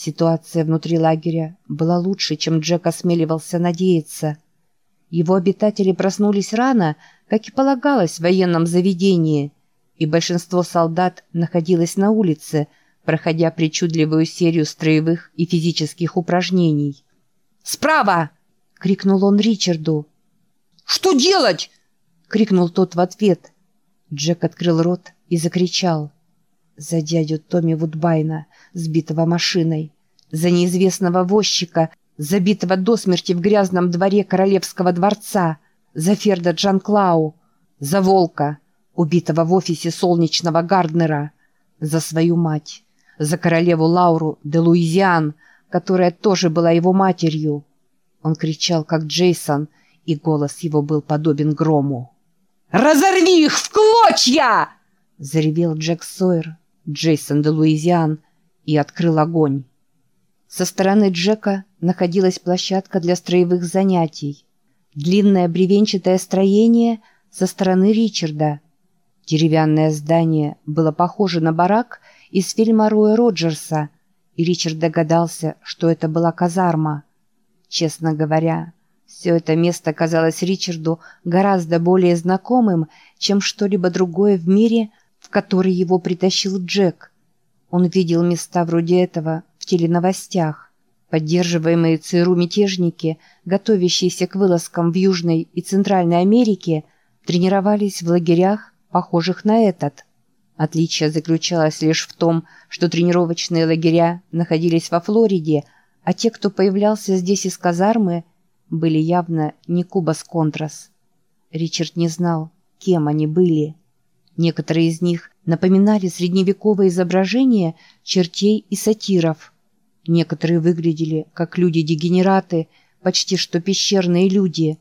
Ситуация внутри лагеря была лучше, чем Джек осмеливался надеяться. Его обитатели проснулись рано, как и полагалось в военном заведении, и большинство солдат находилось на улице, проходя причудливую серию строевых и физических упражнений. «Справа!» — крикнул он Ричарду. «Что делать?» — крикнул тот в ответ. Джек открыл рот и закричал. За дядю Томми Вудбайна, сбитого машиной. За неизвестного возчика, забитого до смерти в грязном дворе королевского дворца. За Ферда Джанклау. За волка, убитого в офисе солнечного Гарднера. За свою мать. За королеву Лауру де Луизиан, которая тоже была его матерью. Он кричал, как Джейсон, и голос его был подобен грому. «Разорви их в клочья!» — заревел Джек Сойер, Джейсон де Луизиан, и открыл огонь. Со стороны Джека находилась площадка для строевых занятий. Длинное бревенчатое строение со стороны Ричарда. Деревянное здание было похоже на барак из фильма Роя Роджерса, и Ричард догадался, что это была казарма. Честно говоря, все это место казалось Ричарду гораздо более знакомым, чем что-либо другое в мире, в который его притащил Джек. Он видел места вроде этого в теленовостях. Поддерживаемые ЦРУ мятежники, готовящиеся к вылазкам в Южной и Центральной Америке, тренировались в лагерях, похожих на этот. Отличие заключалось лишь в том, что тренировочные лагеря находились во Флориде, а те, кто появлялся здесь из казармы, были явно не Кубас Контрас. Ричард не знал, кем они были. Некоторые из них напоминали средневековые изображения чертей и сатиров. Некоторые выглядели как люди-дегенераты, почти что пещерные люди.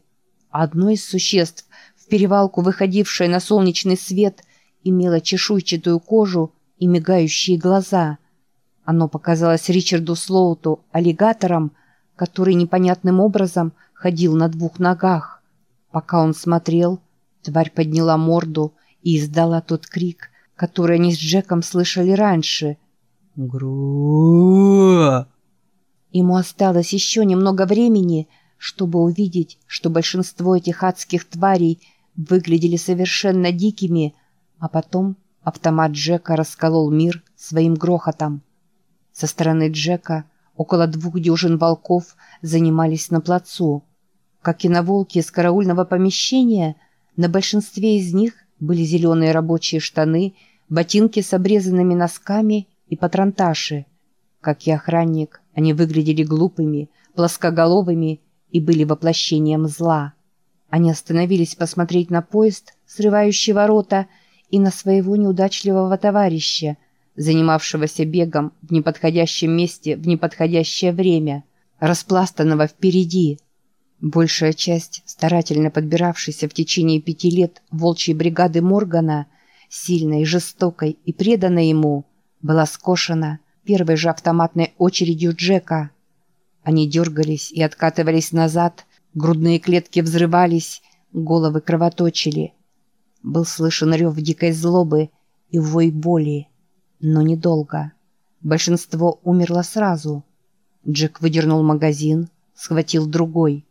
Одно из существ, в перевалку выходившее на солнечный свет, имело чешуйчатую кожу и мигающие глаза. Оно показалось Ричарду Слоуту аллигатором, который непонятным образом ходил на двух ногах. Пока он смотрел, тварь подняла морду и издала тот крик, который они с Джеком слышали раньше. гру Ему осталось еще немного времени, чтобы увидеть, что большинство этих адских тварей выглядели совершенно дикими, а потом автомат Джека расколол мир своим грохотом. Со стороны Джека около двух дюжин волков занимались на плацу. Как и на волке из караульного помещения, на большинстве из них были зеленые рабочие штаны, ботинки с обрезанными носками и патронташи. Как и охранник, они выглядели глупыми, плоскоголовыми и были воплощением зла. Они остановились посмотреть на поезд, срывающий ворота, и на своего неудачливого товарища, занимавшегося бегом в неподходящем месте в неподходящее время, распластанного впереди. Большая часть, старательно подбиравшейся в течение пяти лет волчьей бригады Моргана, сильной, жестокой и преданной ему, была скошена первой же автоматной очередью Джека. Они дергались и откатывались назад, грудные клетки взрывались, головы кровоточили. Был слышен рев дикой злобы и вой боли, но недолго. Большинство умерло сразу. Джек выдернул магазин, схватил другой.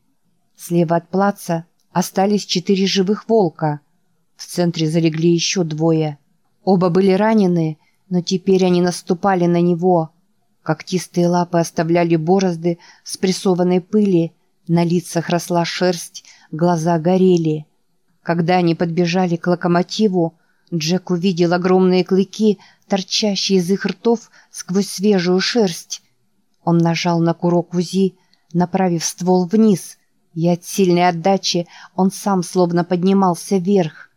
Слева от плаца остались четыре живых волка. В центре залегли еще двое. Оба были ранены, но теперь они наступали на него. Когтистые лапы оставляли борозды в спрессованной пыли, на лицах росла шерсть, глаза горели. Когда они подбежали к локомотиву, Джек увидел огромные клыки, торчащие из их ртов сквозь свежую шерсть. Он нажал на курок УЗИ, направив ствол вниз, и от сильной отдачи он сам словно поднимался вверх.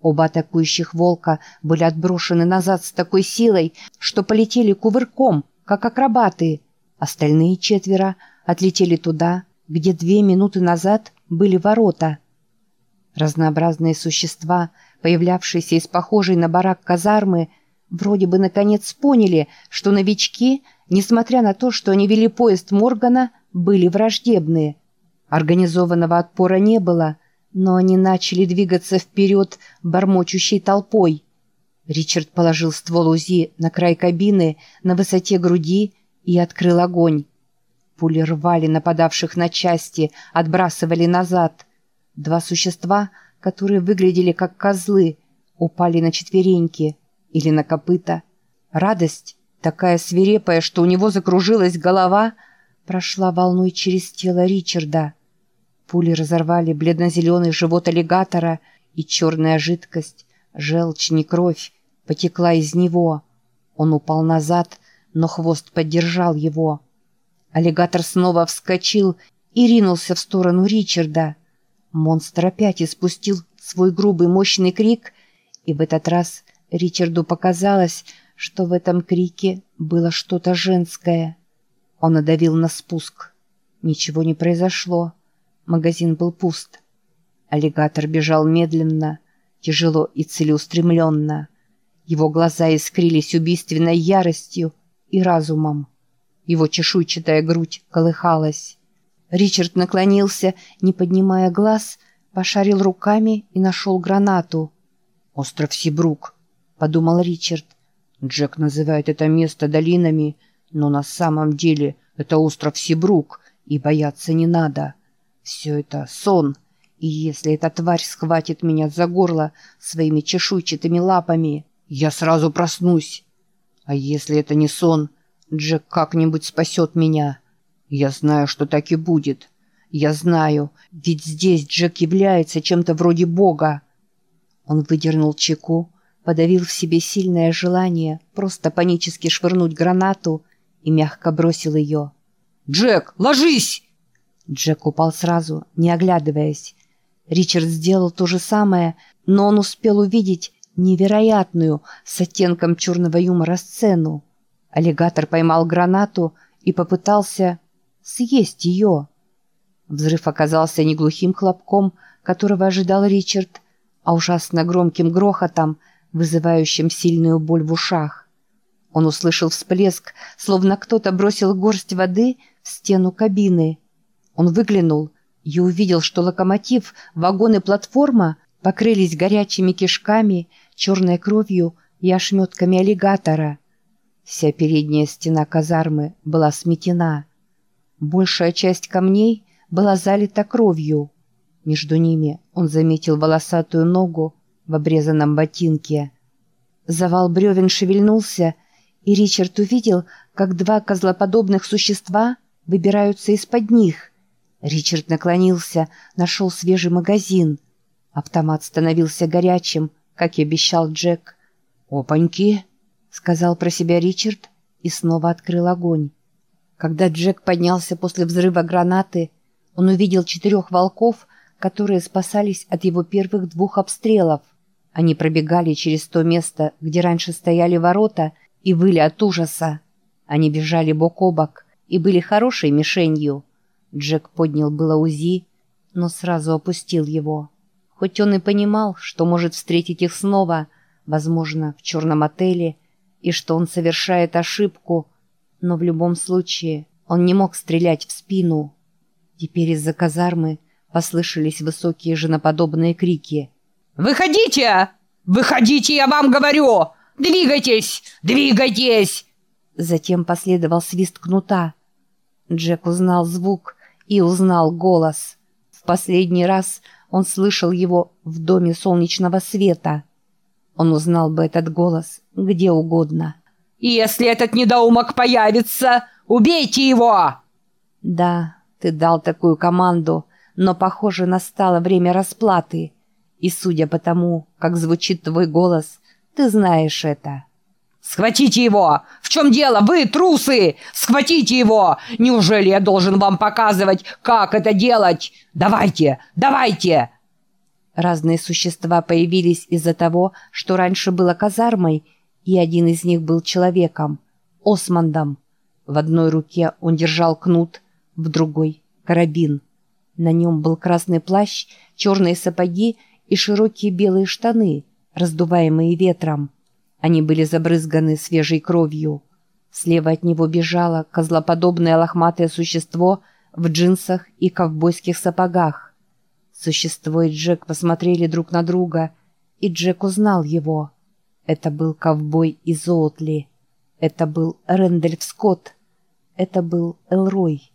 Оба атакующих волка были отброшены назад с такой силой, что полетели кувырком, как акробаты. Остальные четверо отлетели туда, где две минуты назад были ворота — Разнообразные существа, появлявшиеся из похожей на барак казармы, вроде бы наконец поняли, что новички, несмотря на то, что они вели поезд Моргана, были враждебны. Организованного отпора не было, но они начали двигаться вперед бормочущей толпой. Ричард положил ствол УЗИ на край кабины на высоте груди и открыл огонь. Пули рвали нападавших на части, отбрасывали назад. Два существа, которые выглядели как козлы, упали на четвереньки или на копыта. Радость, такая свирепая, что у него закружилась голова, прошла волной через тело Ричарда. Пули разорвали бледно-зеленый живот аллигатора, и черная жидкость, желчь, не кровь, потекла из него. Он упал назад, но хвост поддержал его. Аллигатор снова вскочил и ринулся в сторону Ричарда. Монстр опять испустил свой грубый мощный крик, и в этот раз Ричарду показалось, что в этом крике было что-то женское. Он надавил на спуск. Ничего не произошло. Магазин был пуст. Аллигатор бежал медленно, тяжело и целеустремленно. Его глаза искрились убийственной яростью и разумом. Его чешуйчатая грудь колыхалась. Ричард наклонился, не поднимая глаз, пошарил руками и нашел гранату. «Остров Сибрук», — подумал Ричард. Джек называет это место долинами, но на самом деле это остров Сибрук, и бояться не надо. Все это сон, и если эта тварь схватит меня за горло своими чешуйчатыми лапами, я сразу проснусь. А если это не сон, Джек как-нибудь спасет меня. Я знаю, что так и будет. Я знаю, ведь здесь Джек является чем-то вроде Бога. Он выдернул чеку, подавил в себе сильное желание просто панически швырнуть гранату и мягко бросил ее. «Джек, ложись!» Джек упал сразу, не оглядываясь. Ричард сделал то же самое, но он успел увидеть невероятную с оттенком черного юмора сцену. Аллигатор поймал гранату и попытался съесть ее. Взрыв оказался не глухим хлопком, которого ожидал Ричард, а ужасно громким грохотом, вызывающим сильную боль в ушах. Он услышал всплеск, словно кто-то бросил горсть воды в стену кабины. Он выглянул и увидел, что локомотив, вагон и платформа покрылись горячими кишками, черной кровью и ошметками аллигатора. Вся передняя стена казармы была сметена. Большая часть камней была залита кровью. Между ними он заметил волосатую ногу в обрезанном ботинке. Завал бревен шевельнулся, и Ричард увидел, как два козлоподобных существа выбираются из-под них. Ричард наклонился, нашел свежий магазин. Автомат становился горячим, как и обещал Джек. «Опаньки!» — сказал про себя Ричард и снова открыл огонь. Когда Джек поднялся после взрыва гранаты, он увидел четырех волков, которые спасались от его первых двух обстрелов. Они пробегали через то место, где раньше стояли ворота, и выли от ужаса. Они бежали бок о бок и были хорошей мишенью. Джек поднял было УЗИ, но сразу опустил его. Хоть он и понимал, что может встретить их снова, возможно, в черном отеле, и что он совершает ошибку, но в любом случае он не мог стрелять в спину. Теперь из-за казармы послышались высокие женоподобные крики. «Выходите! Выходите, я вам говорю! Двигайтесь! Двигайтесь!» Затем последовал свист кнута. Джек узнал звук и узнал голос. В последний раз он слышал его в доме солнечного света. Он узнал бы этот голос где угодно. «Если этот недоумок появится, убейте его!» «Да, ты дал такую команду, но, похоже, настало время расплаты. И судя по тому, как звучит твой голос, ты знаешь это». «Схватите его! В чем дело? Вы трусы! Схватите его! Неужели я должен вам показывать, как это делать? Давайте! Давайте!» Разные существа появились из-за того, что раньше было казармой, и один из них был человеком, Османдом. В одной руке он держал кнут, в другой — карабин. На нем был красный плащ, черные сапоги и широкие белые штаны, раздуваемые ветром. Они были забрызганы свежей кровью. Слева от него бежало козлоподобное лохматое существо в джинсах и ковбойских сапогах. Существо и Джек посмотрели друг на друга, и Джек узнал его. Это был ковбой из Оутли. Это был Рэндальф Скотт. Это был Элрой.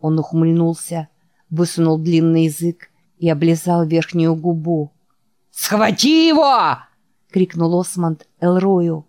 Он ухмыльнулся, высунул длинный язык и облизал верхнюю губу. «Схвати его!» — крикнул Осмонд Элрою.